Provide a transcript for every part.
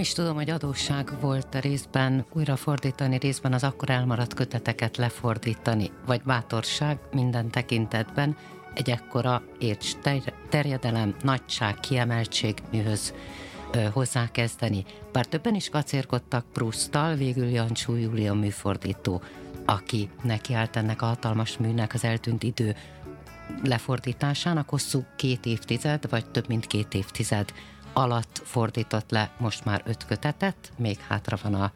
is tudom, hogy adósság volt részben újrafordítani, részben az akkor elmaradt köteteket lefordítani, vagy bátorság minden tekintetben egy ekkora érts terjedelem, nagyság, kiemeltség műhöz hozzákezdeni. Bár többen is kacérkodtak Prusztal, végül Jancsó Júlia műfordító, aki nekiállt ennek a hatalmas műnek az eltűnt idő lefordításának hosszú két évtized, vagy több mint két évtized alatt fordított le most már öt kötetet, még hátra van a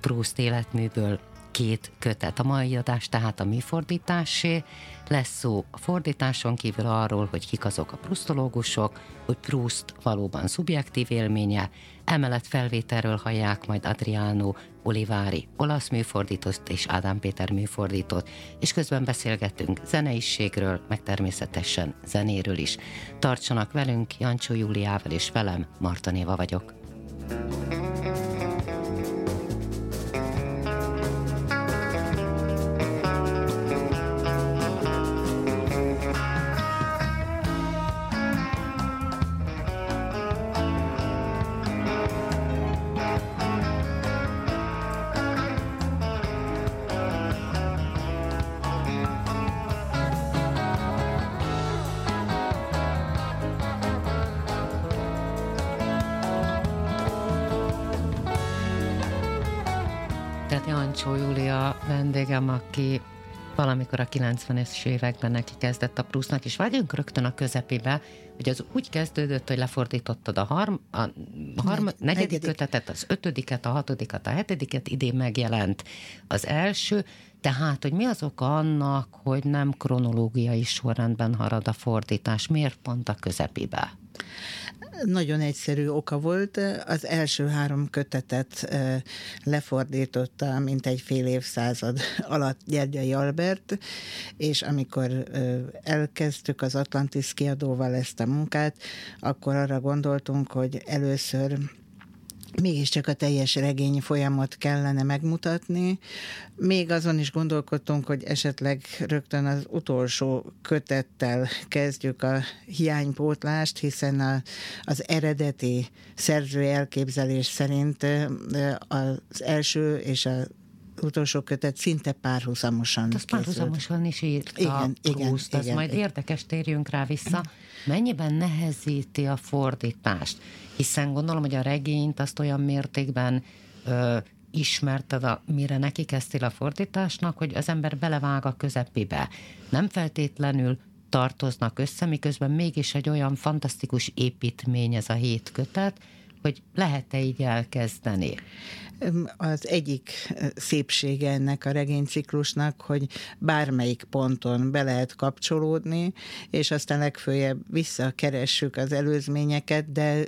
Proust életműből két kötet. A mai adás tehát a mi fordításé. Lesz szó a fordításon kívül arról, hogy kik azok a prusztológusok, hogy Proust valóban szubjektív élménye, emellett felvételről hallják majd Adriano Olivári olasz műfordítót és Ádám Péter műfordítót, és közben beszélgetünk zeneiségről, meg természetesen zenéről is. Tartsanak velünk, Jancsó Júliával és velem, Marta Néva vagyok. thank you vendégem, aki valamikor a 90-es években neki kezdett a plusznak, és vágyunk rögtön a közepébe, hogy az úgy kezdődött, hogy lefordítottad a, harm, a harm, negyedik, negyedik. kötetet, az ötödiket, a hatodikat, a hetediket, idén megjelent az első, tehát, hogy mi az oka annak, hogy nem kronológiai sorrendben harad a fordítás, miért pont a közepébe? Nagyon egyszerű oka volt. Az első három kötetet lefordította, mint egy fél évszázad alatt Gyergyai Albert, és amikor elkezdtük az Atlantis kiadóval ezt a munkát, akkor arra gondoltunk, hogy először mégiscsak a teljes regény folyamat kellene megmutatni. Még azon is gondolkodtunk, hogy esetleg rögtön az utolsó kötettel kezdjük a hiánypótlást, hiszen a, az eredeti szerző elképzelés szerint az első és a utolsó kötet szinte párhuzamosan Az párhuzamosan is írta igen, Proust, igen, az igen, majd igen. érdekes, térjünk rá vissza. Mennyiben nehezíti a fordítást? Hiszen gondolom, hogy a regényt azt olyan mértékben ö, ismerted, a, mire neki kezdtél a fordításnak, hogy az ember belevág a közepébe. Nem feltétlenül tartoznak össze, miközben mégis egy olyan fantasztikus építmény ez a hét kötet, hogy lehet-e így elkezdeni? Az egyik szépsége ennek a regényciklusnak, hogy bármelyik ponton be lehet kapcsolódni, és aztán legfőjebb visszakeressük az előzményeket, de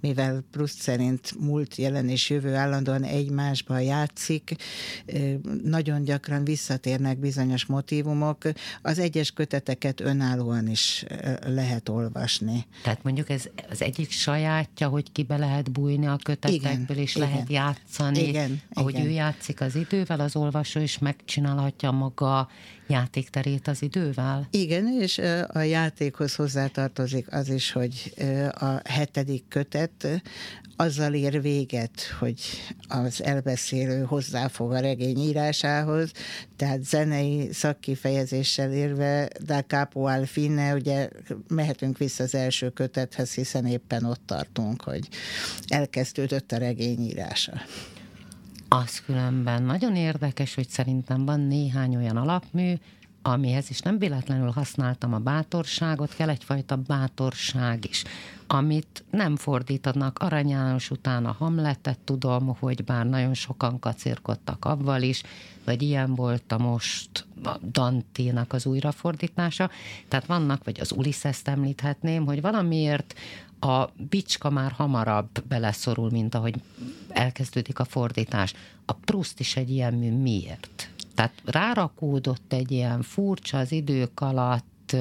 mivel Proust szerint múlt, jelen és jövő állandóan egymásba játszik, nagyon gyakran visszatérnek bizonyos motivumok, az egyes köteteket önállóan is lehet olvasni. Tehát mondjuk ez az egyik sajátja, hogy kibe lehet bújni a kötetekből, és igen. lehet játszani. Igen, ahogy igen. ő játszik az idővel, az olvasó is megcsinálhatja maga játékterét az idővel? Igen, és a játékhoz hozzátartozik az is, hogy a hetedik kötet azzal ér véget, hogy az elbeszélő hozzáfog a regény írásához, tehát zenei szakkifejezéssel érve da capo al fine, ugye mehetünk vissza az első kötethez, hiszen éppen ott tartunk, hogy elkezdődött a regény írása. Az különben nagyon érdekes, hogy szerintem van néhány olyan alapmű, amihez is nem véletlenül használtam a bátorságot, kell egyfajta bátorság is, amit nem fordítanak. Arany János után a Hamletet tudom, hogy bár nagyon sokan kacérkodtak avval is, vagy ilyen volt a most a Danténak az újrafordítása. Tehát vannak, vagy az Ulysses-t említhetném, hogy valamiért a bicska már hamarabb beleszorul, mint ahogy elkezdődik a fordítás. A Proust is egy ilyen mű miért? Tehát rárakódott egy ilyen furcsa az idők alatt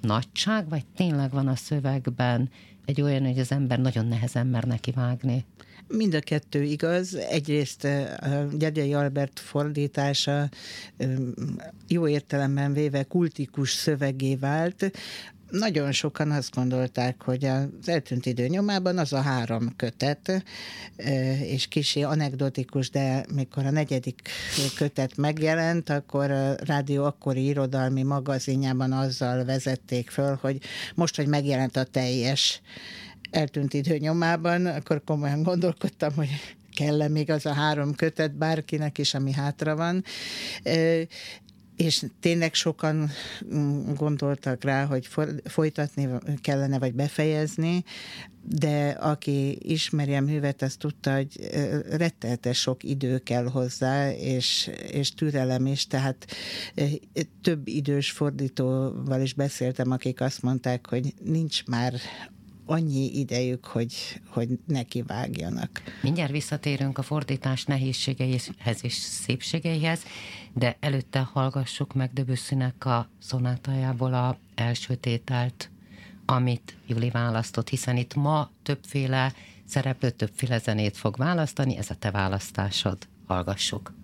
nagyság, vagy tényleg van a szövegben egy olyan, hogy az ember nagyon nehezen mer neki vágni? Mind a kettő igaz. Egyrészt a Gyergyai Albert fordítása jó értelemben véve kultikus szövegé vált, nagyon sokan azt gondolták, hogy az eltűnt idő nyomában az a három kötet, és kisé anekdotikus, de mikor a negyedik kötet megjelent, akkor a rádió akkori irodalmi magazinjában azzal vezették föl, hogy most, hogy megjelent a teljes eltűnt idő nyomában, akkor komolyan gondolkodtam, hogy kell-e még az a három kötet bárkinek is, ami hátra van és tényleg sokan mm, gondoltak rá, hogy folytatni kellene, vagy befejezni, de aki ismeri a művet, az tudta, hogy retteltes sok idő kell hozzá, és, és türelem is, tehát több idős fordítóval is beszéltem, akik azt mondták, hogy nincs már annyi idejük, hogy, hogy neki vágjanak. Mindjárt visszatérünk a fordítás nehézségeihez és szépségeihez, de előtte hallgassuk meg Döbösszinek a szonátájából a első tételt, amit Juli választott, hiszen itt ma többféle szereplő, többféle zenét fog választani, ez a te választásod. Hallgassuk.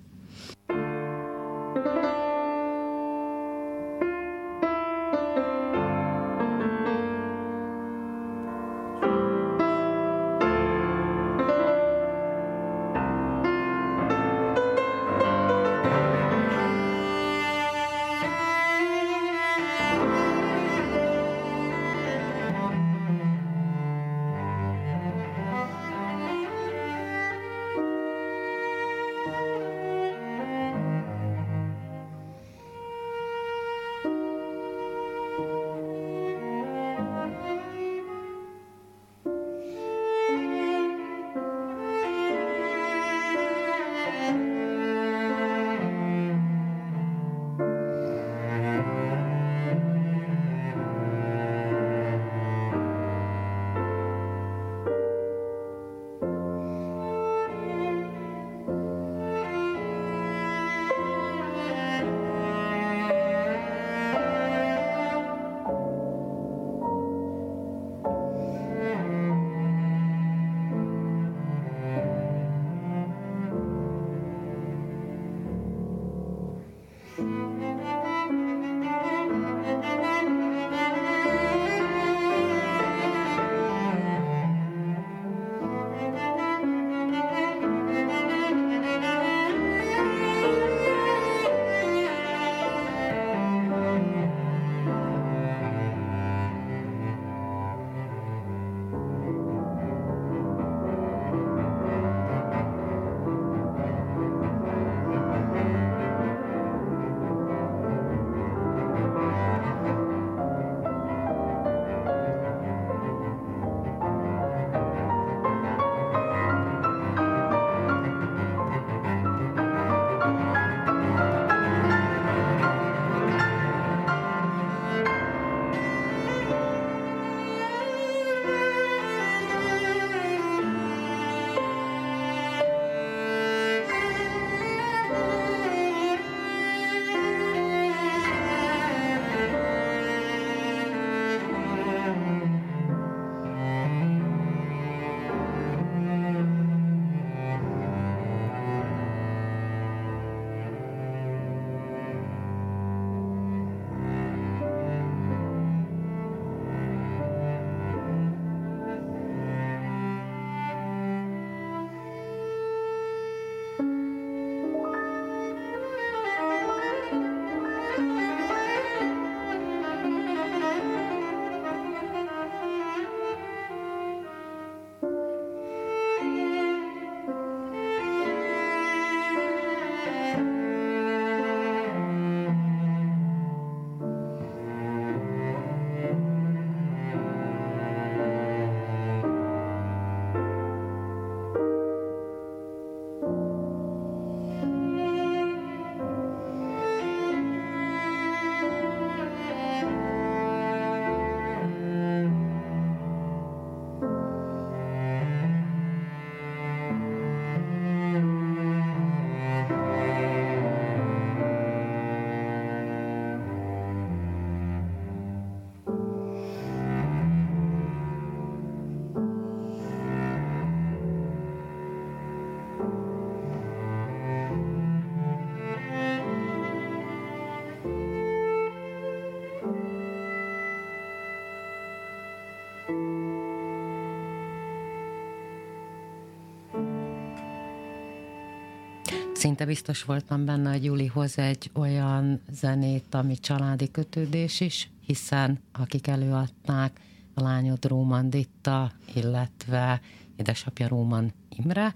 Szinte biztos voltam benne, hogy Juli hoz egy olyan zenét, ami családi kötődés is, hiszen akik előadták, a lányod Róman Ditta, illetve édesapja Róman Imre.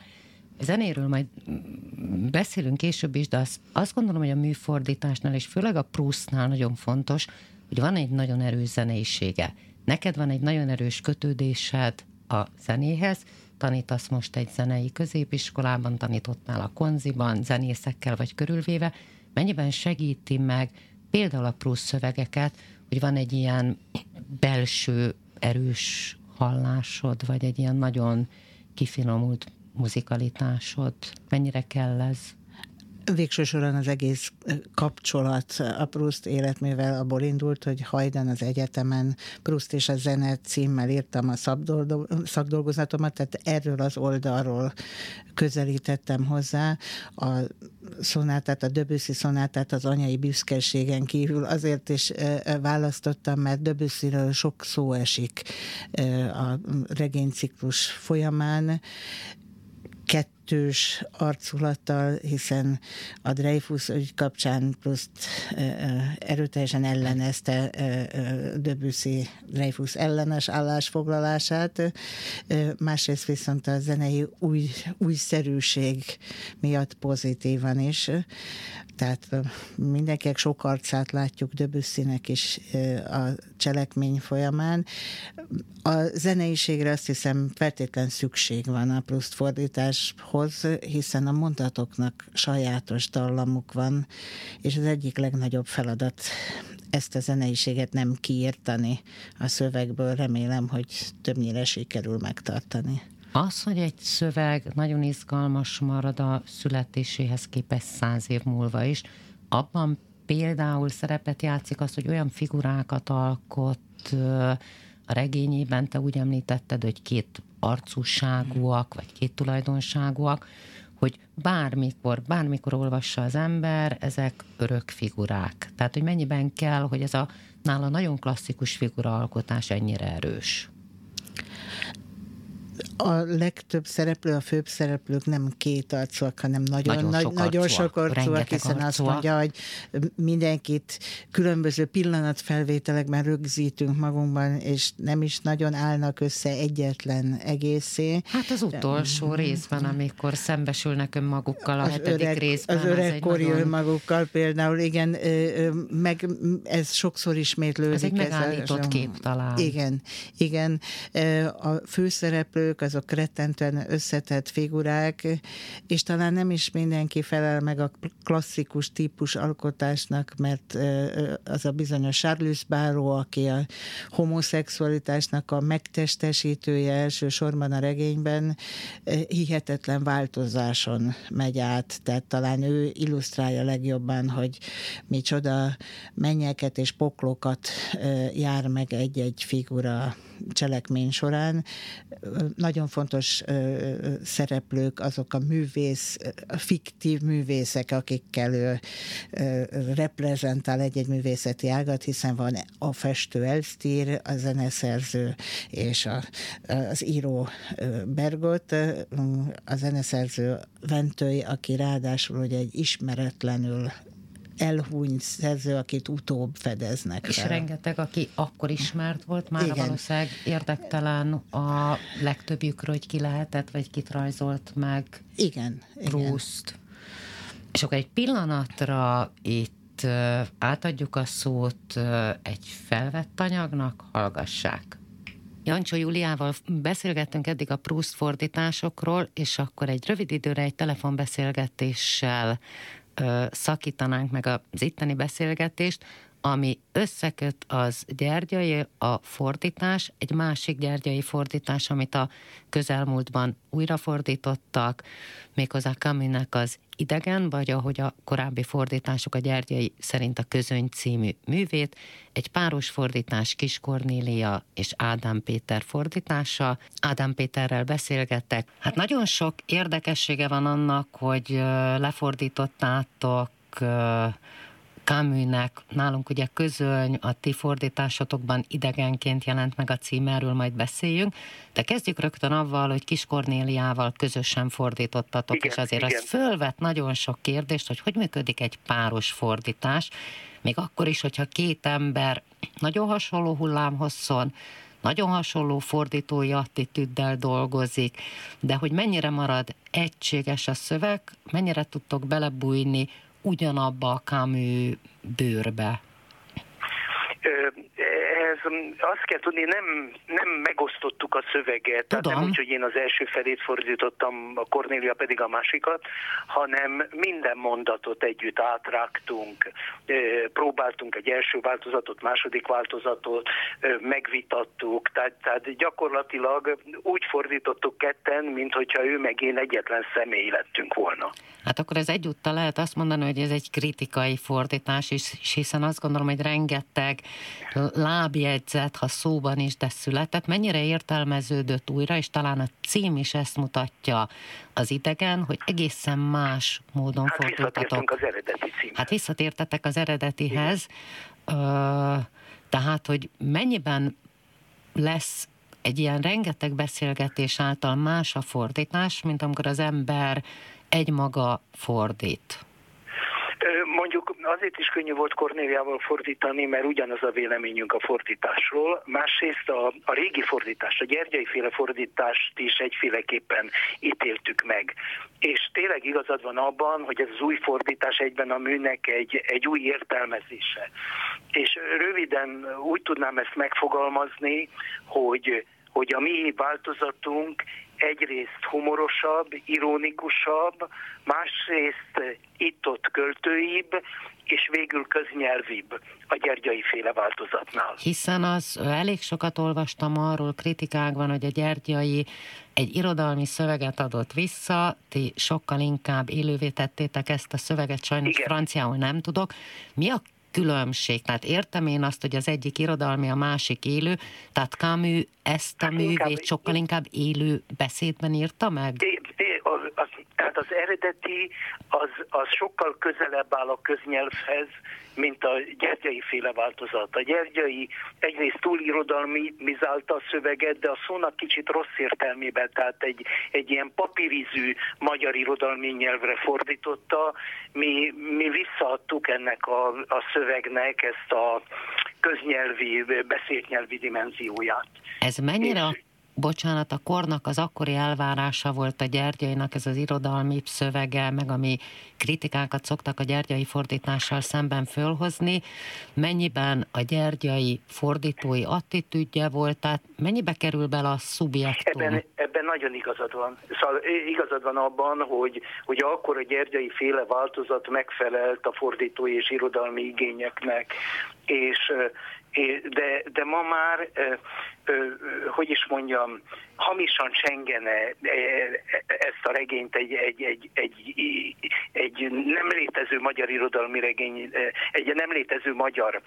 Zenéről majd beszélünk később is, de azt, azt gondolom, hogy a műfordításnál, és főleg a Proustnál nagyon fontos, hogy van egy nagyon erős zeneisége. Neked van egy nagyon erős kötődésed a zenéhez, tanítasz most egy zenei középiskolában, tanítottnál a konziban, zenészekkel vagy körülvéve, mennyiben segíti meg például a Proust szövegeket, hogy van egy ilyen belső erős hallásod, vagy egy ilyen nagyon kifinomult muzikalitásod? Mennyire kell ez? Végső soron az egész kapcsolat a Proust életművel abból indult, hogy hajdan az egyetemen Proust és a zene címmel írtam a szakdolgozatomat, tehát erről az oldalról közelítettem hozzá. A szonátát, a Debussy szonátát az anyai büszkeségen kívül azért is választottam, mert Debussyről sok szó esik a regényciklus folyamán, kettős arculattal, hiszen a Dreyfus ügy kapcsán plusz erőteljesen ellenezte Debussy Dreyfus ellenes állásfoglalását, másrészt viszont a zenei új, újszerűség miatt pozitívan is. Tehát mindenkinek sok arcát látjuk Debussynek is a cselekmény folyamán. A zeneiségre azt hiszem feltétlen szükség van a plusz fordításhoz, hiszen a mondatoknak sajátos dallamuk van, és az egyik legnagyobb feladat ezt a zeneiséget nem kiírtani a szövegből. Remélem, hogy többnyire sikerül megtartani. Az, hogy egy szöveg nagyon izgalmas marad a születéséhez képest száz év múlva is, abban például szerepet játszik az, hogy olyan figurákat alkot a regényében, te úgy említetted, hogy két arcúságúak, vagy két tulajdonságúak, hogy bármikor, bármikor olvassa az ember, ezek örök figurák. Tehát, hogy mennyiben kell, hogy ez a nála nagyon klasszikus figuraalkotás ennyire erős a legtöbb szereplő, a főbb szereplők nem két arcúak, hanem nagyon, nagyon, nagy, sok, nagyon arcúak, sok arcúak, hiszen arcúak. azt mondja, hogy mindenkit különböző pillanatfelvételekben rögzítünk magunkban, és nem is nagyon állnak össze egyetlen egészé. Hát az utolsó részben, amikor szembesülnek önmagukkal a az hetedik öreg, részben. Az öregkori nagyon... önmagukkal például, igen, meg ez sokszor ismétlődik. Ez egy megállított ez a, kép talán. Igen, igen. A főszereplők, azok rettentően összetett figurák, és talán nem is mindenki felel meg a klasszikus típus alkotásnak, mert az a bizonyos Charles Barrow, aki a homoszexualitásnak a megtestesítője elsősorban a regényben, hihetetlen változáson megy át, tehát talán ő illusztrálja legjobban, hogy micsoda mennyeket és poklokat jár meg egy-egy figura cselekmény során. Nagyon fontos szereplők azok a művész, a fiktív művészek, akikkel ő reprezentál egy-egy művészeti ágat, hiszen van a festő Elstír, a zeneszerző és a, az író Bergot, a zeneszerző Ventői, aki ráadásul ugye egy ismeretlenül elhúny szerző, akit utóbb fedeznek És fel. rengeteg, aki akkor ismert volt, már valószínűleg érdektelen a legtöbbjükről, hogy ki lehetett, vagy kit rajzolt meg. Igen. Proust. Igen. És akkor egy pillanatra itt átadjuk a szót egy felvett anyagnak, hallgassák. Jancsó Juliával beszélgettünk eddig a Proust fordításokról, és akkor egy rövid időre egy telefonbeszélgetéssel szakítanánk meg az itteni beszélgetést, ami összeköt az gyergyai, a fordítás, egy másik gyergyai fordítás, amit a közelmúltban újrafordítottak, méghozzá Kaminek az idegen, vagy ahogy a korábbi fordítások a gyergyai szerint a közöny című művét, egy páros fordítás Kis Kornélia és Ádám Péter fordítása. Ádám Péterrel beszélgettek. Hát nagyon sok érdekessége van annak, hogy lefordítottátok Camusnek, nálunk ugye közöny, a ti fordításotokban idegenként jelent meg a cím, erről majd beszéljünk, de kezdjük rögtön avval, hogy Kis Kornéliával közösen fordítottatok, igen, és azért igen. az fölvet nagyon sok kérdést, hogy hogy működik egy páros fordítás, még akkor is, hogyha két ember nagyon hasonló hullámhosszon, nagyon hasonló fordítói attitűddel dolgozik, de hogy mennyire marad egységes a szöveg, mennyire tudtok belebújni ugyanabba a Camus bőrbe? Azt kell tudni, nem, nem megosztottuk a szöveget. Tudom. Tehát nem úgy, hogy én az első felét fordítottam, a Kornélia pedig a másikat, hanem minden mondatot együtt átrágtunk, próbáltunk egy első változatot, második változatot, megvitattuk, tehát, tehát gyakorlatilag úgy fordítottuk ketten, mint hogyha ő meg én egyetlen személy lettünk volna. Hát akkor ez egyúttal lehet azt mondani, hogy ez egy kritikai fordítás, és hiszen azt gondolom, hogy rengeteg lábjegyzet, ha szóban is, de született, mennyire értelmeződött újra, és talán a cím is ezt mutatja az idegen, hogy egészen más módon hát fordultatok. az eredeti címhez. Hát visszatértetek az eredetihez, Ö, tehát, hogy mennyiben lesz egy ilyen rengeteg beszélgetés által más a fordítás, mint amikor az ember egymaga fordít. Mondjuk azért is könnyű volt Kornéliával fordítani, mert ugyanaz a véleményünk a fordításról. Másrészt a, a régi fordítást, a Gyergyai féle fordítást is egyféleképpen ítéltük meg. És tényleg igazad van abban, hogy ez az új fordítás egyben a műnek egy, egy új értelmezése. És röviden úgy tudnám ezt megfogalmazni, hogy hogy a mi változatunk egyrészt humorosabb, ironikusabb, másrészt itt-ott költőibb, és végül köznyelvibb a Gyergyai féle változatnál. Hiszen az elég sokat olvastam arról kritikákban, hogy a Gyergyai egy irodalmi szöveget adott vissza, ti sokkal inkább élővé tettétek ezt a szöveget, sajnos Igen. franciául nem tudok. Mi a különbség. Tehát értem én azt, hogy az egyik irodalmi, a másik élő, tehát Camus ezt a hát művét sokkal inkább élő beszédben írta meg? Az eredeti az, az sokkal közelebb áll a köznyelvhez, mint a gyergyai féle változat. A gyergyai egyrészt túlirodalmizálta a szöveget, de a szónak kicsit rossz értelmében, tehát egy, egy ilyen papírizű magyar irodalmi nyelvre fordította. Mi, mi visszaadtuk ennek a, a szövegnek ezt a köznyelvi, beszélt nyelvi dimenzióját. Ez mennyire bocsánat, a kornak az akkori elvárása volt a gyergyainak ez az irodalmi szövege, meg ami kritikákat szoktak a gyergyai fordítással szemben fölhozni, mennyiben a gyergyai fordítói attitűdje volt, tehát mennyibe kerül bele a szubjektum? Ebben, ebben nagyon igazad van. Szóval igazad van abban, hogy, hogy akkor a gyergyai féle változat megfelelt a fordítói és irodalmi igényeknek, és de, de ma már, hogy is mondjam, hamisan csengene ezt a regényt egy, egy, egy, egy, egy nem létező magyar irodalmi regény, egy nem létező magyar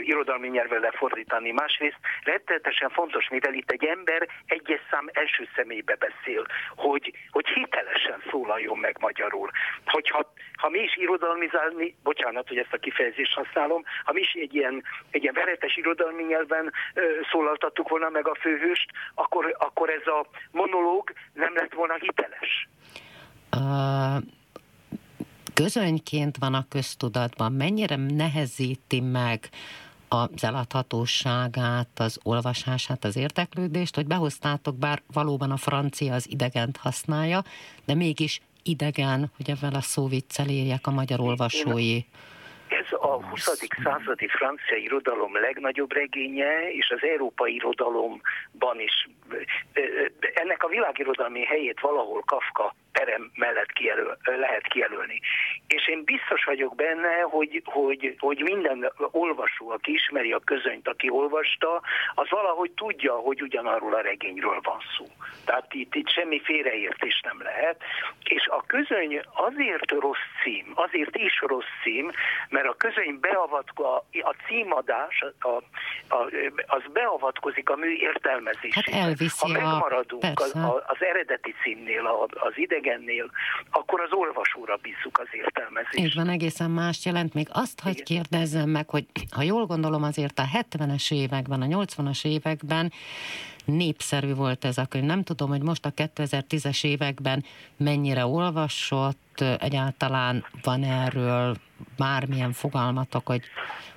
irodalmi nyelvvel lefordítani. Másrészt rettenetesen fontos, mivel itt egy ember egyes szám első személybe beszél, hogy, hogy hitelesen szólaljon meg magyarul. Hogyha ha mi is irodalmizálni, bocsánat, hogy ezt a kifejezést használom, ha mi is egy ilyen, egy ilyen veretes irodalmi nyelven ö, szólaltattuk volna meg a főhőst, akkor, akkor ez a monológ nem lett volna hiteles. Uh, közönyként van a köztudatban, mennyire nehezíti meg az eladhatóságát, az olvasását, az érdeklődést, hogy behoztátok, bár valóban a francia az idegent használja, de mégis idegen, hogy ebben a szóviccel érjek a magyar olvasói. Én a 20. századi francia irodalom legnagyobb regénye, és az európai irodalomban is. Ennek a világirodalmi helyét valahol Kafka perem mellett kijelöl, lehet kijelölni. És én biztos vagyok benne, hogy, hogy, hogy minden olvasó, aki ismeri a közönyt, aki olvasta, az valahogy tudja, hogy ugyanarról a regényről van szó. Tehát itt, itt semmi félreértés nem lehet. És a közöny azért rossz cím, azért is rossz cím, mert a közöny beavatkozik, a címadás a, a, az beavatkozik a mű értelmezésébe. Hát viszi ha megmaradunk a... az, az eredeti színnél, az idegennél, akkor az olvasóra bízzuk az értelmezést. Így van, egészen más jelent. Még azt, hogy kérdezzem meg, hogy ha jól gondolom, azért a 70-es években, a 80-as években népszerű volt ez a könyv. Nem tudom, hogy most a 2010-es években mennyire olvasott, egyáltalán van erről bármilyen fogalmatok, hogy,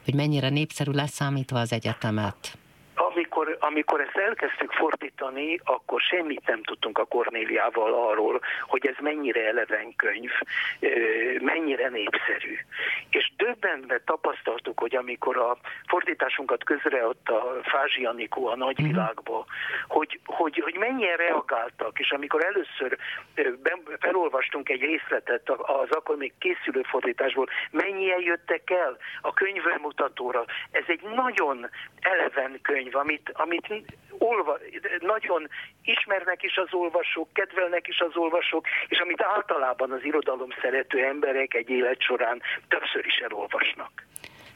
hogy mennyire népszerű leszámítva az egyetemet? Amikor, amikor ezt elkezdtük fordítani, akkor semmit nem tudtunk a Kornéliával arról, hogy ez mennyire eleven könyv, mennyire népszerű. És döbbenve tapasztaltuk, hogy amikor a fordításunkat közreadta Fázsi Anikó a nagyvilágba, hogy, hogy, hogy mennyien reagáltak, és amikor először felolvastunk egy részletet az akkor még készülő fordításból, mennyien jöttek el a könyvemutatóra. Ez egy nagyon eleven könyv, amit, amit olva, nagyon ismernek is az olvasók, kedvelnek is az olvasók, és amit általában az irodalom szerető emberek egy élet során többször is elolvasnak.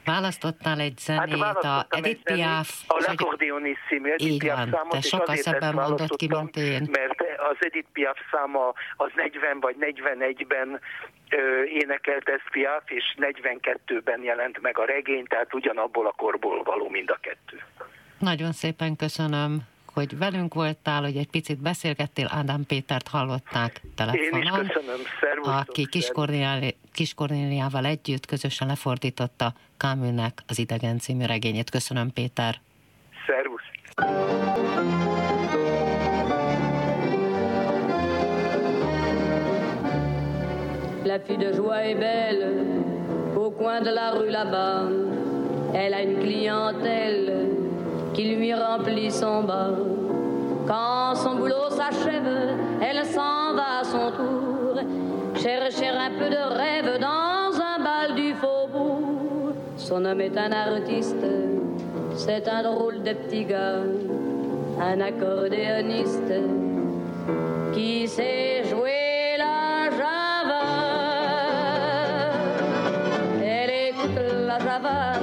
Választottál egy zenét, hát a Edith Piaf... A L'Accordionissimi Edith Piaf van, számot, te és sokkal szebben mondod ki, mint én. Mert az Edith Piaf száma az 40 vagy 41-ben énekelt ezt Piaf, és 42-ben jelent meg a regény, tehát ugyanabból a korból való mind a kettő. Nagyon szépen köszönöm, hogy velünk voltál, hogy egy picit beszélgettél, Ádám Pétert hallották telefonon. Én is köszönöm, szervusztok, Aki Kis Kornéliával együtt közösen lefordította Káműnek az Idegen című regényét. Köszönöm, Péter. Szervusz. La fille de joie est belle au coin de la rue là-bas. Elle a une clientèle qui lui remplit son bas. Quand son boulot s'achève, elle s'en va à son tour, chercher un peu de rêve dans un bal du faubourg. Son homme est un artiste, c'est un drôle de petit gars, un accordéoniste qui sait jouer la java. Elle écoute la java,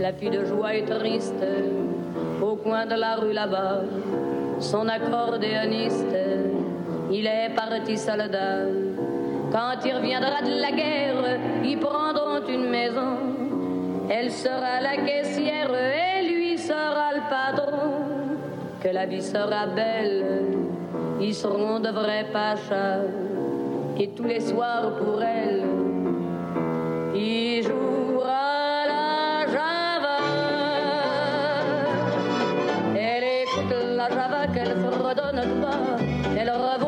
La fille de joie est triste au coin de la rue là-bas. Son accordéoniste, il est parti soldat. Quand il reviendra de la guerre, ils prendront une maison. Elle sera la caissière et lui sera le patron. Que la vie sera belle, ils seront de vrais pachas. Et tous les soirs pour elle, il jouera. qu'elle fredonne pas, elle revoit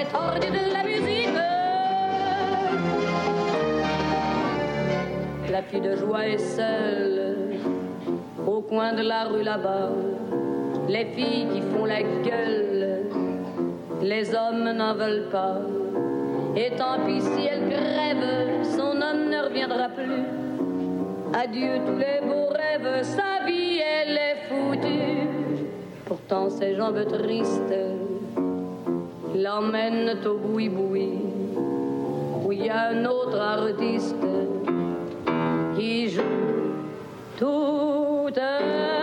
vraie tordue de la musique. La fille de joie est seule au coin de la rue là-bas. Les filles qui font la gueule, les hommes n'en veulent pas. Et tant pis si elle crève, son homme ne reviendra plus. Adieu tous les beaux rêves, sa vie elle est foutue. Pourtant ses jambes tristes l'emmènent au boui-boui, où il y a un autre artiste qui joue toute la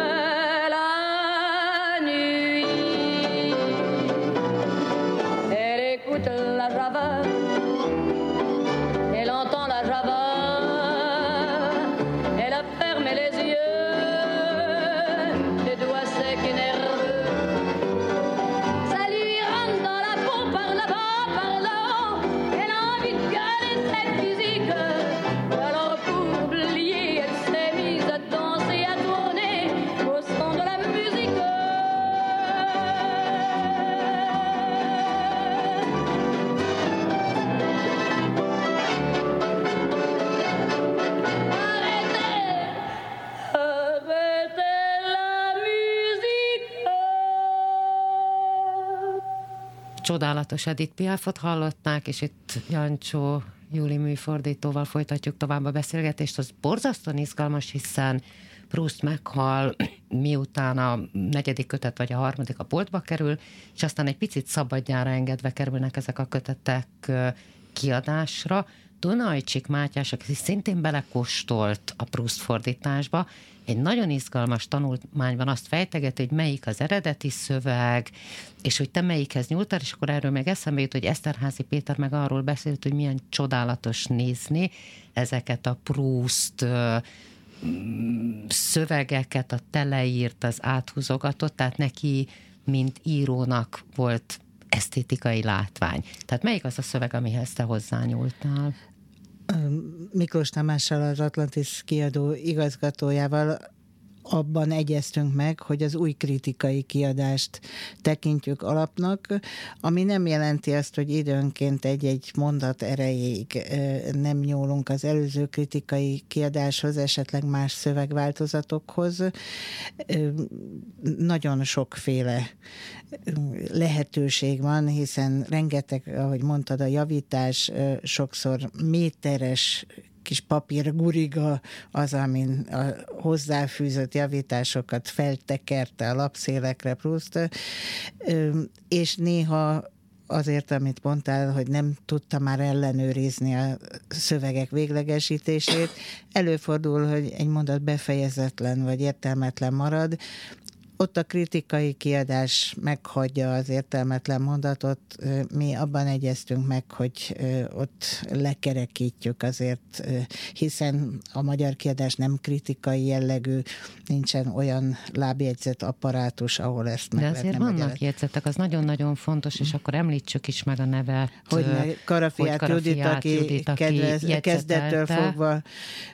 csodálatos Edith Piafot hallották, és itt Jancsó Júli műfordítóval folytatjuk tovább a beszélgetést. Az borzasztóan izgalmas, hiszen Proust meghal, miután a negyedik kötet vagy a harmadik a boltba kerül, és aztán egy picit szabadjára engedve kerülnek ezek a kötetek kiadásra. Dunajcsik Mátyás, aki szintén belekóstolt a Proust fordításba, egy nagyon izgalmas tanulmányban azt fejteget, hogy melyik az eredeti szöveg, és hogy te melyikhez nyúltál, és akkor erről meg eszembe jut, hogy Eszterházi Péter meg arról beszélt, hogy milyen csodálatos nézni ezeket a Proust szövegeket, a teleírt, az áthúzogatott, tehát neki, mint írónak volt esztétikai látvány. Tehát melyik az a szöveg, amihez te hozzányúltál? Miklós Tamással, az Atlantis kiadó igazgatójával abban egyeztünk meg, hogy az új kritikai kiadást tekintjük alapnak, ami nem jelenti azt, hogy időnként egy-egy mondat erejéig nem nyúlunk az előző kritikai kiadáshoz, esetleg más szövegváltozatokhoz. Nagyon sokféle lehetőség van, hiszen rengeteg, ahogy mondtad, a javítás sokszor méteres kis papír guriga az, amin a hozzáfűzött javításokat feltekerte a lapszélekre Proust, és néha azért, amit mondtál, hogy nem tudta már ellenőrizni a szövegek véglegesítését. Előfordul, hogy egy mondat befejezetlen vagy értelmetlen marad, ott a kritikai kiadás meghagyja az értelmetlen mondatot. Mi abban egyeztünk meg, hogy ott lekerekítjük azért, hiszen a magyar kiadás nem kritikai jellegű, nincsen olyan lábjegyzet apparátus, ahol ezt meg De azért vannak magyaráz. jegyzetek, az nagyon-nagyon fontos, és akkor említsük is meg a nevet. Hogy Karafiát, hogy Judit, aki, Judit, aki kedvez, kezdettől fogva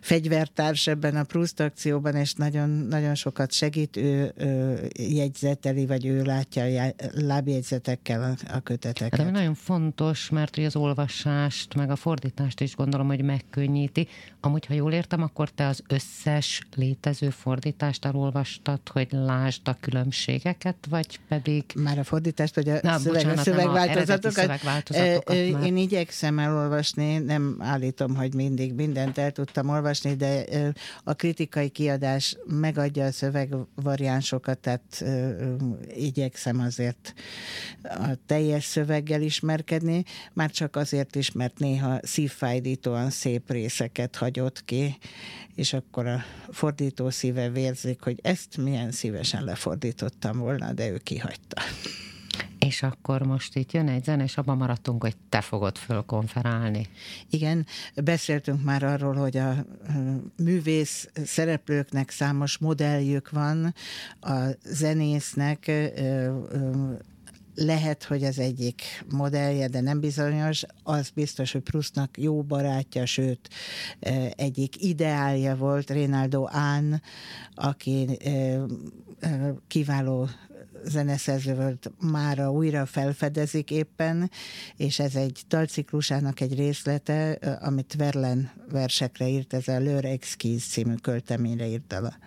fegyvertárs ebben a Proust akcióban, és nagyon, nagyon sokat segít. Ő, ő jegyzeteli, vagy ő látja a lábjegyzetekkel a, a köteteket. De nagyon fontos, mert hogy az olvasást, meg a fordítást is gondolom, hogy megkönnyíti. Amúgy, ha jól értem, akkor te az összes létező fordítást elolvastad, hogy lásd a különbségeket, vagy pedig... Már a fordítást, vagy a, Na, szöveg, bocsánat, a szövegváltozatokat? szövegváltozatokat Én igyekszem elolvasni, nem állítom, hogy mindig mindent el tudtam olvasni, de a kritikai kiadás megadja a szövegvariánsokat, tehát igyekszem azért a teljes szöveggel ismerkedni, már csak azért is, mert néha szívfájdítóan szép részeket hagyott ki, és akkor a fordító szíve vérzik, hogy ezt milyen szívesen lefordítottam volna, de ő kihagyta. És akkor most itt jön egy zene, és abban maradtunk, hogy te fogod fölkonferálni. Igen, beszéltünk már arról, hogy a művész szereplőknek számos modelljük van, a zenésznek lehet, hogy az egyik modellje, de nem bizonyos, az biztos, hogy Prusznak jó barátja, sőt, egyik ideálja volt Rinaldo Án, aki kiváló zeneszerző volt, mára újra felfedezik éppen, és ez egy dalciklusának egy részlete, amit Verlen versekre írt, ez a Lőr Exquise című költeményre írt el.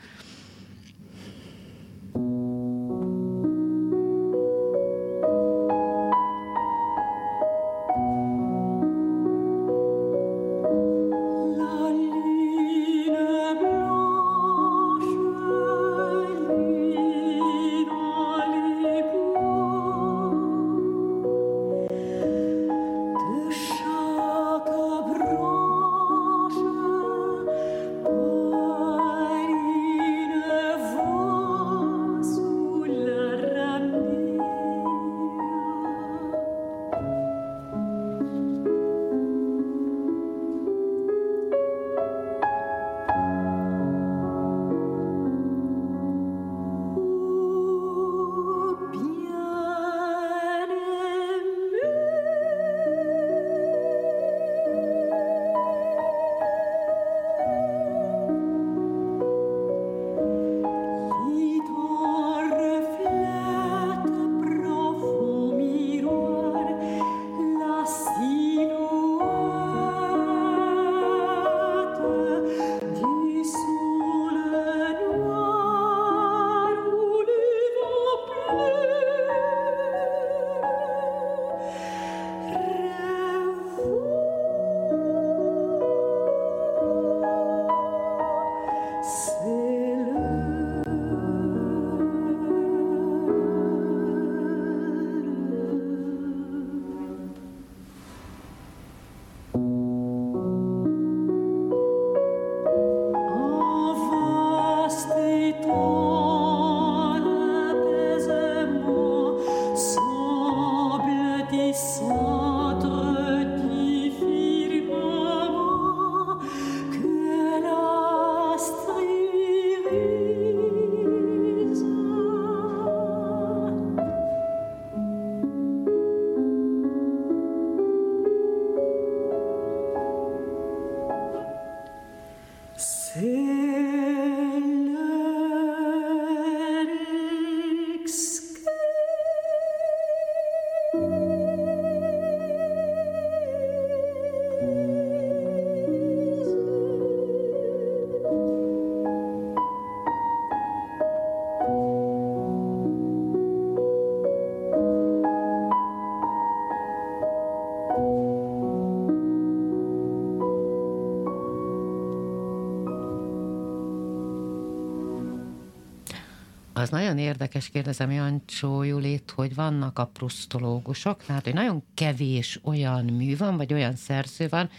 Az nagyon érdekes, kérdezem Jancsó Julit, hogy vannak a prusztológusok, tehát hogy nagyon kevés olyan mű van, vagy olyan szerző van,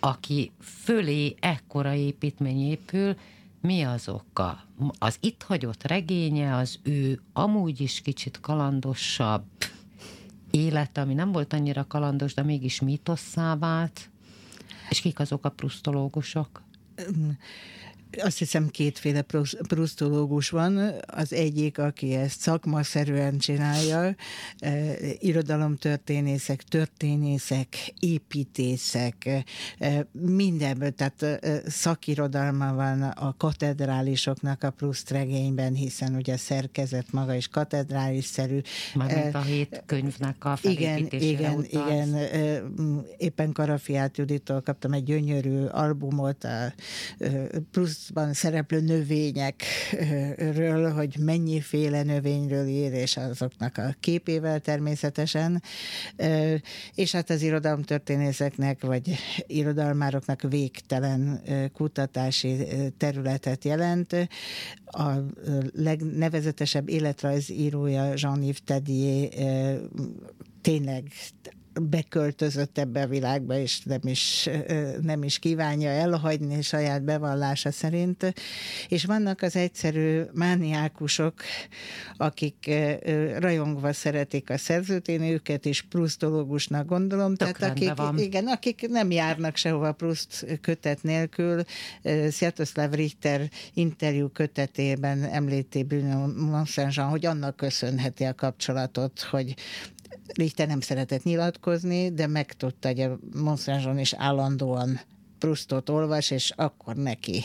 aki fölé ekkora építmény épül, mi az oka? Az itt hagyott regénye, az ő amúgy is kicsit kalandosabb élete, ami nem volt annyira kalandos, de mégis mítosszá vált, és kik azok a prusztológusok? Azt hiszem kétféle prusztológus van. Az egyik, aki ezt szakmaszerűen csinálja, eh, irodalomtörténészek, történészek, építészek, eh, mindenből, tehát eh, szakirodalma van a katedrálisoknak a Proust regényben, hiszen ugye szerkezet maga is katedrális-szerű. Mármint a hét könyvnek a Igen, igen, utalsz. igen. Éppen Karafiát Juditól kaptam egy gyönyörű albumot, a Proust Proustban szereplő növényekről, hogy mennyiféle növényről ír, és azoknak a képével természetesen. És hát az irodalomtörténészeknek, vagy irodalmároknak végtelen kutatási területet jelent. A legnevezetesebb életrajzírója Jean-Yves Tedier tényleg beköltözött ebbe a világba, és nem is, nem is kívánja elhagyni saját bevallása szerint. És vannak az egyszerű mániákusok, akik rajongva szeretik a szerzőt, én őket is prusztológusnak gondolom. Tök tehát akik, van. igen, akik nem járnak sehova Proust kötet nélkül. Sziatoszláv Richter interjú kötetében említi Bruno Monsaint-Jean, hogy annak köszönheti a kapcsolatot, hogy Richter nem szeretett nyilatkozni, de megtudta, hogy a Monsanzson is állandóan Prustot olvas, és akkor neki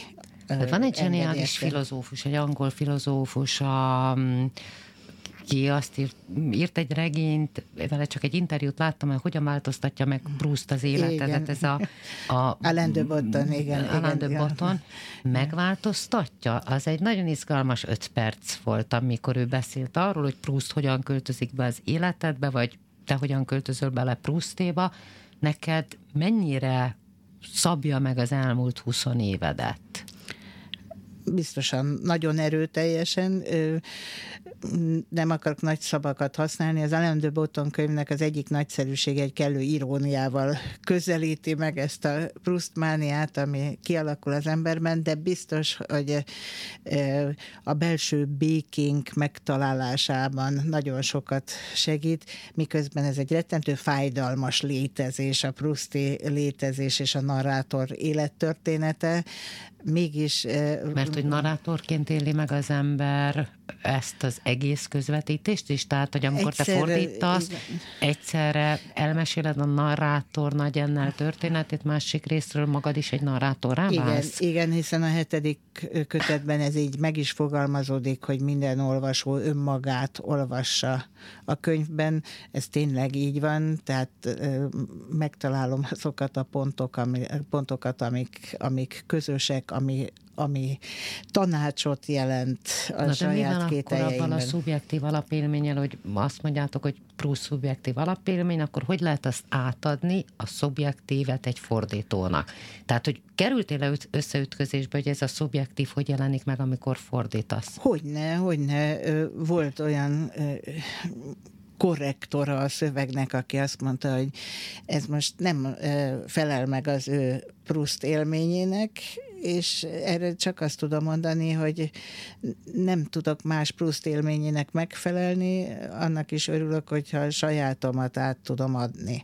Hát van egy zseniális filozófus, egy angol filozófus, a, ki azt írt, írt egy regényt, vele csak egy interjút láttam, hogy hogyan változtatja meg Proust az életedet. Igen. Ez a, a Alain de Botton, igen. Alain de Botton megváltoztatja. Az egy nagyon izgalmas öt perc volt, amikor ő beszélt arról, hogy Proust hogyan költözik be az életedbe, vagy te hogyan költözöl bele Proustéba. Neked mennyire szabja meg az elmúlt 20 évedet? biztosan nagyon erőteljesen, nem akarok nagy szavakat használni, az Alain de Botton könyvnek az egyik nagyszerűsége egy kellő iróniával közelíti meg ezt a Proust mániát, ami kialakul az emberben, de biztos, hogy a belső békénk megtalálásában nagyon sokat segít, miközben ez egy rettentő fájdalmas létezés, a Prousti létezés és a narrátor élettörténete, mégis... Mert hogy narrátorként éli meg az ember ezt az egész közvetítést is? Tehát, hogy amikor egyszerre, te fordítasz, igen. egyszerre elmeséled a narrátor nagy ennel történetét, másik részről magad is egy narrátorrá igen, igen, hiszen a hetedik kötetben ez így meg is fogalmazódik, hogy minden olvasó önmagát olvassa a könyvben. Ez tényleg így van, tehát megtalálom azokat a pontok, ami, pontokat, amik, amik közösek, ami, ami tanácsot jelent a Na, saját kételjeimben. a szubjektív alapélménnyel, hogy azt mondjátok, hogy plusz szubjektív alapélmény, akkor hogy lehet azt átadni a szubjektívet egy fordítónak? Tehát, hogy kerültél-e összeütközésbe, hogy ez a szubjektív hogy jelenik meg, amikor fordítasz? Hogyne, hogyne. Volt olyan korrektora a szövegnek, aki azt mondta, hogy ez most nem felel meg az ő Proust élményének, és erre csak azt tudom mondani, hogy nem tudok más Proust élményének megfelelni, annak is örülök, hogyha a sajátomat át tudom adni.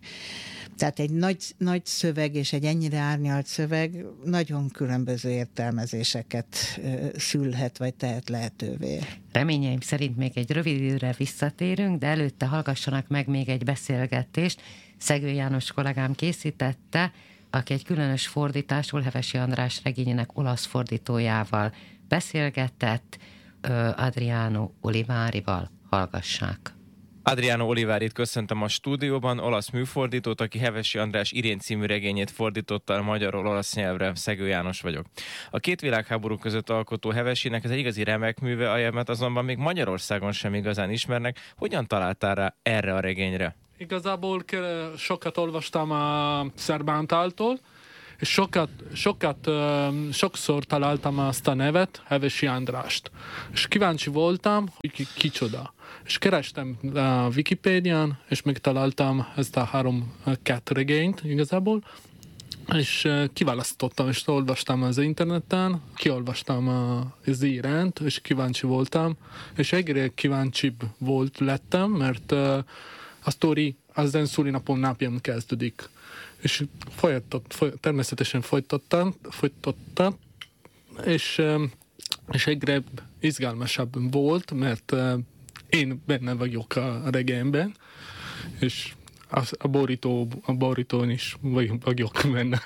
Tehát egy nagy, nagy szöveg és egy ennyire árnyalt szöveg nagyon különböző értelmezéseket szülhet, vagy tehet lehetővé. Reményeim szerint még egy rövid időre visszatérünk, de előtte hallgassanak meg még egy beszélgetést. Szegő János kollégám készítette, aki egy különös fordításról Hevesi András regényének olasz fordítójával beszélgetett, Adriano Olivárival. Hallgassák! Adriano Olivárit köszöntöm a stúdióban, olasz műfordítót, aki Hevesi András Irén című regényét fordította el magyarról olasz nyelvre, Szegő János vagyok. A két világháború között alkotó Hevesinek ez egy igazi remek műve, ajelmet azonban még Magyarországon sem igazán ismernek. Hogyan találtál rá erre a regényre? Igazából sokat olvastam a Szerbántáltól, és sokat, sokat, sokszor találtam azt a nevet, Hevesi Andrást. És kíváncsi voltam, hogy ki, kicsoda. És kerestem a Wikipédián, és megtaláltam ezt a három cat regényt igazából, és kiválasztottam, és olvastam az interneten, kiolvastam az íránt, és kíváncsi voltam, és egyre kíváncsibb volt lettem, mert a sztori az szülinapom napján kezdődik. És folytott, foly, természetesen folytattam, folytattam, és, és egyre izgalmasabb volt, mert én benne vagyok a regényben, és a, borító, a borítón is vagyok benne.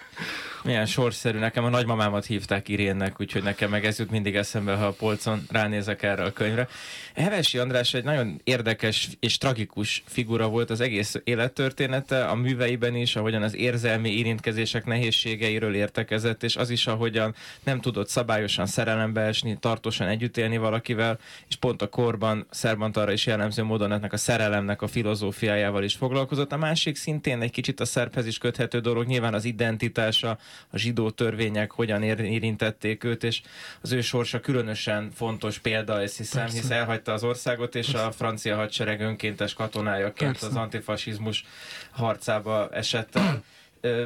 Milyen sorszerű. Nekem a nagymamámat hívták Irénnek, úgyhogy nekem meg ez jut mindig eszembe, ha a polcon ránézek erre a könyvre. Hevesi András egy nagyon érdekes és tragikus figura volt az egész élettörténete, a műveiben is, ahogyan az érzelmi érintkezések nehézségeiről értekezett, és az is, ahogyan nem tudott szabályosan szerelembe esni, tartósan együtt élni valakivel, és pont a korban Szerbant arra is jellemző módon ennek a szerelemnek a filozófiájával is foglalkozott. A másik szintén egy kicsit a szerbhez is köthető dolog, nyilván az identitása, a zsidó törvények hogyan érintették őt, és az ő sorsa különösen fontos példa, ezt hiszem, Persze. hisz elhagyta az országot, és Persze. a francia hadsereg önkéntes katonájaként Persze. az antifasizmus harcába esett.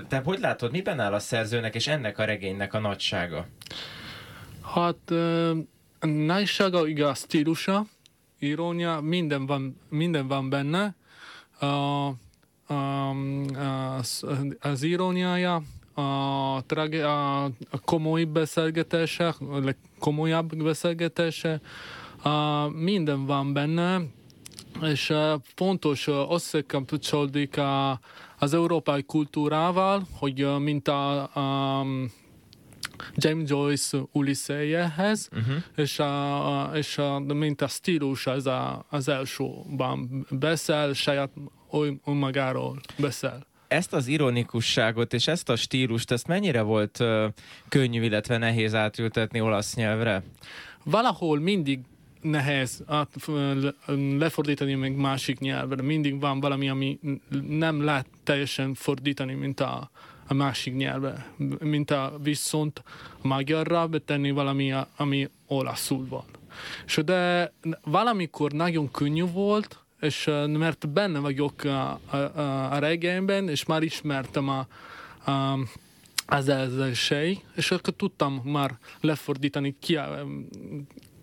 Te hogy látod, miben áll a szerzőnek és ennek a regénynek a nagysága? Hát a nagysága igaz a stílusa, irónia, minden van, minden van benne. A, a, az, az iróniája, a, trage, a, a komoly beszélgetése, a legkomolyabb beszélgetése, a, minden van benne, és fontos összekapcsolódik az európai kultúrával, hogy mint a, a James Joyce Ulysses-hez, uh-huh. és, a, a, és a, mint a stílus az a, az elsőben beszél, saját önmagáról beszél ezt az ironikusságot és ezt a stílust, ezt mennyire volt uh, könnyű, illetve nehéz átültetni olasz nyelvre? Valahol mindig nehéz át, lefordítani meg másik nyelvre. Mindig van valami, ami nem lehet teljesen fordítani, mint a, a másik nyelvre. Mint a viszont magyarra betenni valami, ami olaszul van. És de valamikor nagyon könnyű volt, és mert benne vagyok a, a, a, regényben, és már ismertem a, a az elsőség, és akkor tudtam már lefordítani, ki,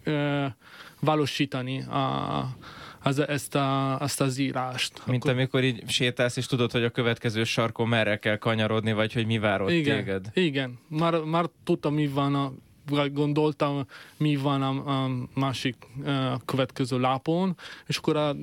e, valósítani a, az, ezt, a, azt az írást. Mint akkor... amikor így sétálsz, és tudod, hogy a következő sarkon merre kell kanyarodni, vagy hogy mi vár ott igen, téged. Igen, már, már tudtam, mi van a gondoltam, mi van a, a másik a következő lápon, és akkor a,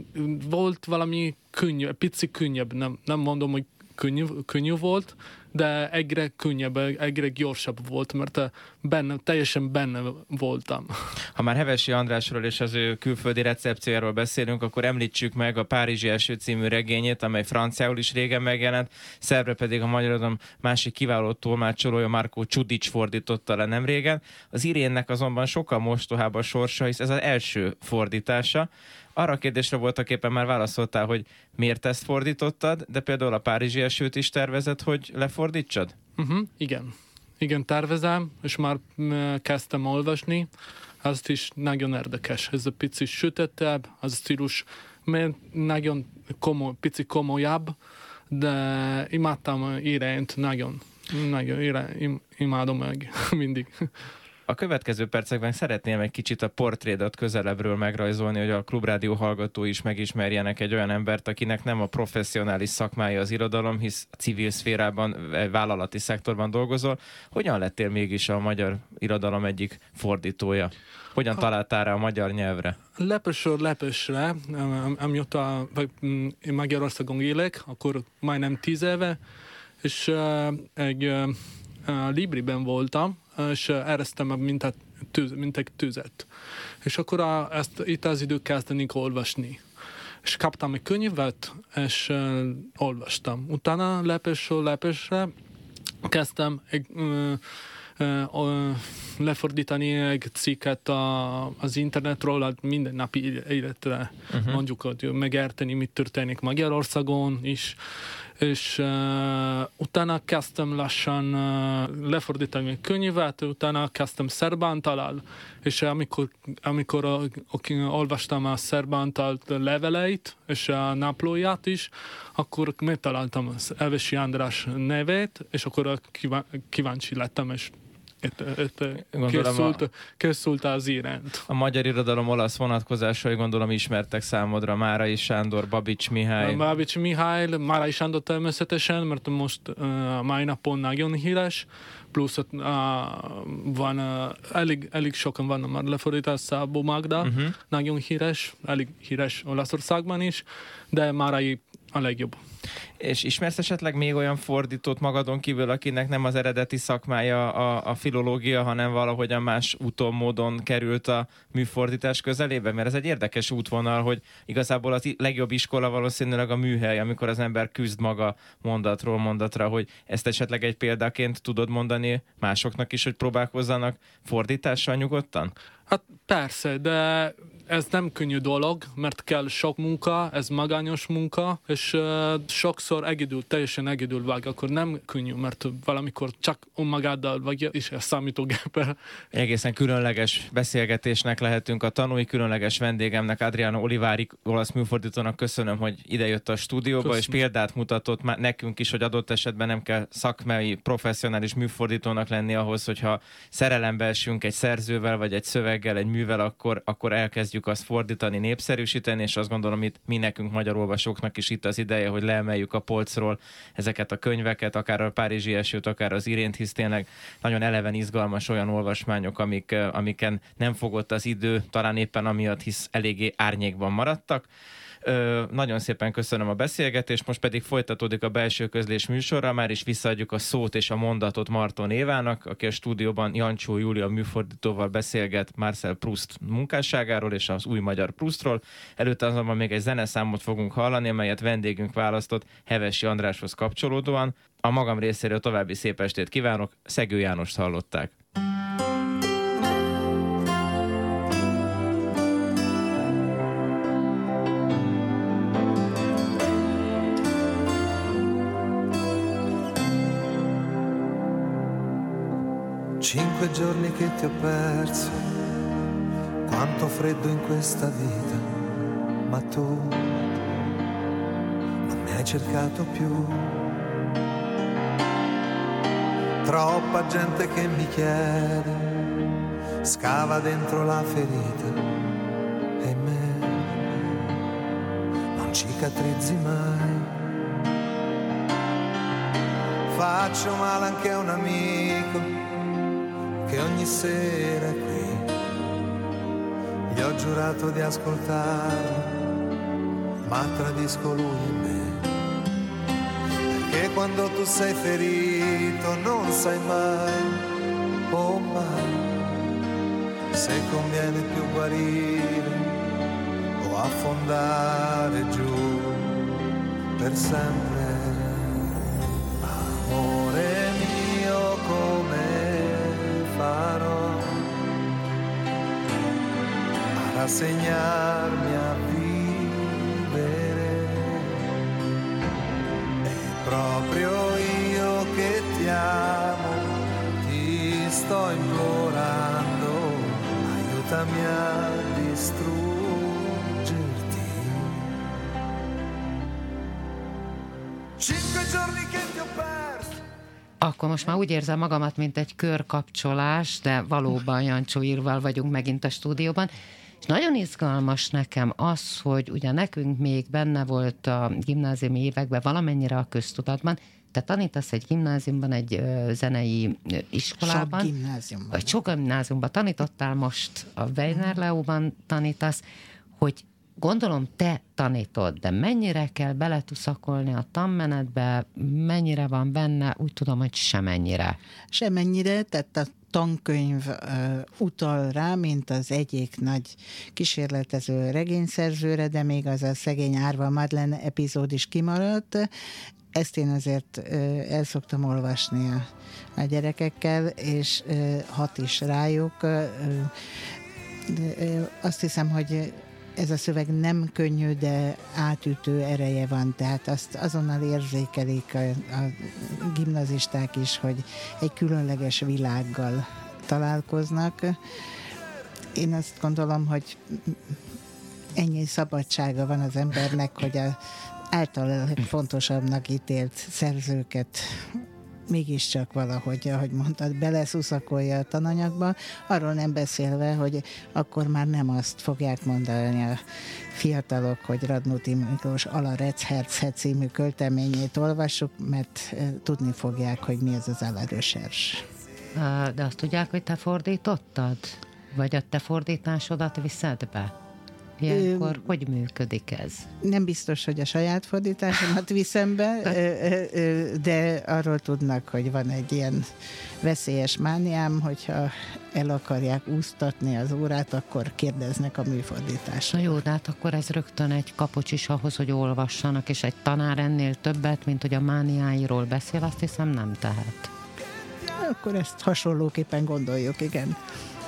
volt valami könnyű, pici könnyebb, nem, nem mondom, hogy könnyű, könnyű volt, de egyre könnyebb, egyre gyorsabb volt, mert benne, teljesen benne voltam. Ha már Hevesi Andrásról és az ő külföldi recepciójáról beszélünk, akkor említsük meg a Párizsi első című regényét, amely franciául is régen megjelent, szerbre pedig a magyarodom másik kiváló tolmácsolója Markó Csudics fordította le nem régen. Az Irénnek azonban sokkal mostohább a sorsa, hisz ez az első fordítása. Arra a kérdésre voltak éppen már válaszoltál, hogy miért ezt fordítottad, de például a Párizsi esőt is tervezett, hogy lefordítsad? Uh-huh, igen. Igen, tervezem, és már kezdtem olvasni. Az is nagyon érdekes. Ez a pici sütettebb, az stílus mert nagyon komoly, pici komolyabb, de imádtam irányt nagyon. Nagyon irány, imádom meg mindig. A következő percekben szeretném egy kicsit a portrédat közelebbről megrajzolni, hogy a klubrádió hallgató is megismerjenek egy olyan embert, akinek nem a professzionális szakmája az irodalom, hisz a civil szférában, vállalati szektorban dolgozol. Hogyan lettél mégis a magyar irodalom egyik fordítója? Hogyan ha, találtál rá a magyar nyelvre? Lepesről lepesre, amióta vagy, mm, én Magyarországon élek, akkor majdnem tíz éve, és uh, egy uh, Libriben voltam, és mint, a tűz, mint egy tüzet. És akkor a, ezt itt az idő kezdenik olvasni. És kaptam egy könyvet, és uh, olvastam. Utána lepesről lepesre kezdtem egy, uh, uh, lefordítani egy cikket a, az internetről, a mindennapi életre, uh-huh. mondjuk, hogy megérteni, mit történik Magyarországon is, és uh, utána kezdtem lassan uh, lefordítani könyvet, utána kezdtem szerbántalal, és amikor, amikor uh, olvastam a szerbántal leveleit, és a naplóját is, akkor megtaláltam Evesi András nevét, és akkor kíváncsi lettem, és készült az iránt. A magyar irodalom olasz vonatkozásai gondolom ismertek számodra Márai Sándor, Babics Mihály. Babics Mihály, Márai Sándor természetesen, mert most a mai napon nagyon híres, plusz uh, van, uh, elég, elég sokan vannak már lefordítás Szabó Magda, uh-huh. nagyon híres, elég híres Olaszországban is, de Márai a legjobb. És ismersz esetleg még olyan fordítót magadon kívül, akinek nem az eredeti szakmája a, a filológia, hanem valahogyan más úton, módon került a műfordítás közelébe? Mert ez egy érdekes útvonal, hogy igazából az legjobb iskola valószínűleg a műhely, amikor az ember küzd maga mondatról mondatra, hogy ezt esetleg egy példaként tudod mondani másoknak is, hogy próbálkozzanak fordítással nyugodtan? Hát persze, de ez nem könnyű dolog, mert kell sok munka, ez magányos munka, és uh, sokszor egyedül, teljesen egyedül vagy, akkor nem könnyű, mert valamikor csak önmagáddal vagy, és a számítógéppel. Egészen különleges beszélgetésnek lehetünk a tanúi, különleges vendégemnek, Adriano Olivári, olasz műfordítónak köszönöm, hogy idejött a stúdióba, köszönöm. és példát mutatott már nekünk is, hogy adott esetben nem kell szakmai, professzionális műfordítónak lenni ahhoz, hogyha szerelembe esünk egy szerzővel, vagy egy szöveggel, egy művel, akkor, akkor elkezdjük elkezdjük azt fordítani, népszerűsíteni, és azt gondolom, itt mi nekünk magyar olvasóknak is itt az ideje, hogy leemeljük a polcról ezeket a könyveket, akár a Párizsi esőt, akár az Irént, hisz tényleg nagyon eleven izgalmas olyan olvasmányok, amik, amiken nem fogott az idő, talán éppen amiatt, hisz eléggé árnyékban maradtak. Ö, nagyon szépen köszönöm a beszélgetést, most pedig folytatódik a belső közlés műsorra, már is visszaadjuk a szót és a mondatot Marton Évának, aki a stúdióban Jancsó Júlia műfordítóval beszélget Marcel Proust munkásságáról és az új magyar Proustról. Előtte azonban még egy zeneszámot fogunk hallani, amelyet vendégünk választott Hevesi Andráshoz kapcsolódóan. A magam részéről további szép estét kívánok, Szegő Jánost hallották. Giorni che ti ho perso, quanto freddo in questa vita, ma tu non mi hai cercato più. Troppa gente che mi chiede, scava dentro la ferita e me non cicatrizzi mai. Faccio male anche a un amico che ogni sera qui gli ho giurato di ascoltarlo, ma tradisco lui in me. Perché quando tu sei ferito non sai mai, oh mai, se conviene più guarire o affondare giù per sempre. Amore mio a rassegnarmi a vivere. È proprio io che ti amo, ti sto implorando, aiutami a distruggerti. Cinque giorni che ti ho. Akkor most már úgy érzem magamat, mint egy körkapcsolás, de valóban Jancsó írval vagyunk megint a stúdióban. És nagyon izgalmas nekem az, hogy ugye nekünk még benne volt a gimnáziumi években valamennyire a köztudatban, te tanítasz egy gimnáziumban, egy ö, zenei iskolában. Sok gimnáziumban. Vagy sok gimnáziumban tanítottál most, a Weiner Leóban tanítasz, hogy Gondolom te tanítod, de mennyire kell beletuszakolni a tanmenetbe, mennyire van benne, úgy tudom, hogy semennyire. Semennyire, tehát a tankönyv utal rá, mint az egyik nagy kísérletező regényszerzőre, de még az a szegény Árva Madlen epizód is kimaradt. ezt én azért el szoktam olvasni a, a gyerekekkel, és hat is rájuk. Azt hiszem, hogy ez a szöveg nem könnyű, de átütő ereje van, tehát azt azonnal érzékelik a, a gimnazisták is, hogy egy különleges világgal találkoznak. Én azt gondolom, hogy ennyi szabadsága van az embernek, hogy a által fontosabbnak ítélt szerzőket mégiscsak valahogy, ahogy mondtad, beleszuszakolja a tananyagba, arról nem beszélve, hogy akkor már nem azt fogják mondani a fiatalok, hogy Radnóti Miklós Alarec Herce című költeményét olvassuk, mert tudni fogják, hogy mi ez az alarösers. De azt tudják, hogy te fordítottad? Vagy a te fordításodat viszed be? Ilyenkor ö, hogy működik ez? Nem biztos, hogy a saját fordításomat viszem be, de arról tudnak, hogy van egy ilyen veszélyes mániám, hogyha el akarják úsztatni az órát, akkor kérdeznek a műfordításra. Na jó, de hát akkor ez rögtön egy kapocs is ahhoz, hogy olvassanak, és egy tanár ennél többet, mint hogy a mániáiról beszél, azt hiszem nem tehet. Akkor ezt hasonlóképpen gondoljuk, igen.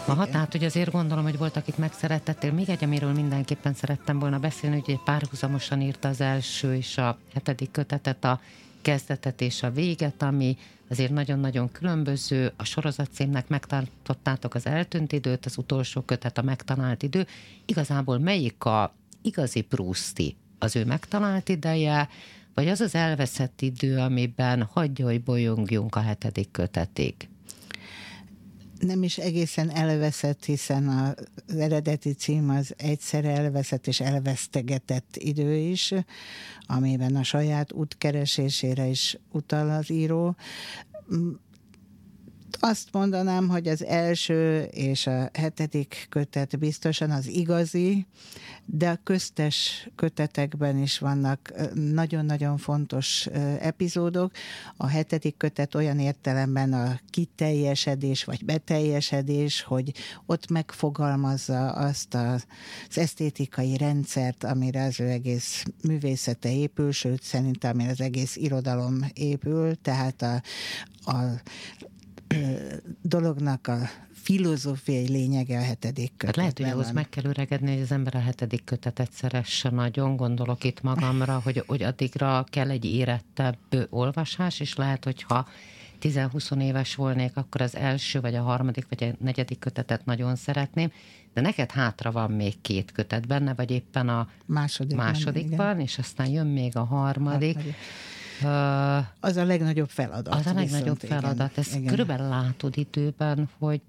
Aha, tehát hogy azért gondolom, hogy volt, akit megszerettettél. Még egy, amiről mindenképpen szerettem volna beszélni, hogy párhuzamosan írta az első és a hetedik kötetet, a kezdetet és a véget, ami azért nagyon-nagyon különböző. A sorozatcímnek megtartottátok az eltűnt időt, az utolsó kötet a megtalált idő. Igazából melyik a igazi Pruszti? Az ő megtalált ideje, vagy az az elveszett idő, amiben hagyja, hogy bolyongjunk a hetedik kötetig? Nem is egészen elveszett, hiszen az eredeti cím az egyszer elveszett és elvesztegetett idő is, amiben a saját útkeresésére is utal az író azt mondanám, hogy az első és a hetedik kötet biztosan az igazi, de a köztes kötetekben is vannak nagyon-nagyon fontos epizódok. A hetedik kötet olyan értelemben a kiteljesedés vagy beteljesedés, hogy ott megfogalmazza azt az esztétikai rendszert, amire az ő egész művészete épül, sőt szerintem amire az egész irodalom épül, tehát a, a dolognak a filozófiai lényege a hetedik kötet. Hát lehet, hogy ahhoz meg kell öregedni, hogy az ember a hetedik kötetet szeresse nagyon, gondolok itt magamra, hogy, hogy addigra kell egy érettebb olvasás, és lehet, hogyha 10-20 éves volnék, akkor az első, vagy a harmadik, vagy a negyedik kötetet nagyon szeretném, de neked hátra van még két kötet benne, vagy éppen a második másodikban, és aztán jön még a harmadik. harmadik. Az a legnagyobb feladat. Az a legnagyobb feladat. Ezt igen. körülbelül látod időben, hogy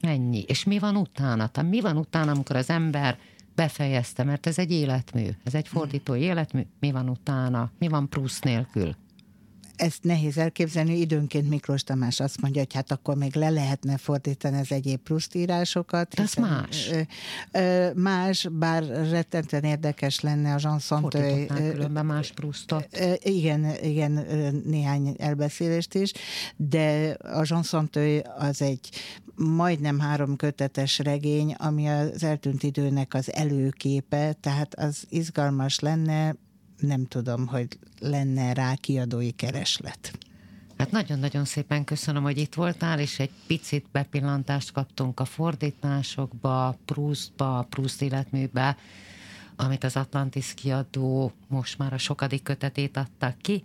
mennyi. És mi van utána? Tehát mi van utána, amikor az ember befejezte, mert ez egy életmű, ez egy fordítói életmű, mi van utána, mi van plusz nélkül? Ezt nehéz elképzelni. Időnként Miklós Tamás azt mondja, hogy hát akkor még le lehetne fordítani az egyéb prusztírásokat. De az más. Ö, ö, más, bár rettenten érdekes lenne a Jean különben más prusztot. Igen, igen, néhány elbeszélést is, de a Jean Santeuil az egy majdnem három kötetes regény, ami az eltűnt időnek az előképe, tehát az izgalmas lenne, nem tudom, hogy lenne rá kiadói kereslet. Hát nagyon-nagyon szépen köszönöm, hogy itt voltál, és egy picit bepillantást kaptunk a fordításokba, Proustba, Proust életműbe, amit az Atlantis kiadó most már a sokadik kötetét adta ki.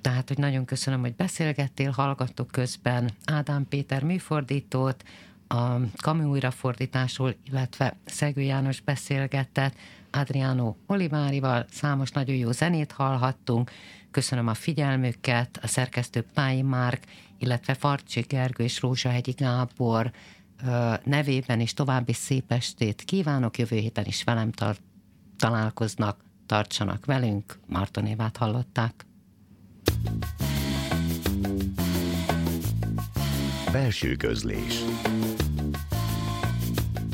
Tehát, hogy nagyon köszönöm, hogy beszélgettél, hallgattuk közben Ádám Péter műfordítót, a Kami újrafordításról, illetve Szegő János beszélgetett, Adriano Olivárival, számos nagyon jó zenét hallhattunk. Köszönöm a figyelmüket, a szerkesztő Pályi Márk, illetve Farcsi Gergő és Rózsahegyi Gábor nevében is további szép estét kívánok. Jövő héten is velem tar- találkoznak, tartsanak velünk. Marton Évát hallották. Belső közlés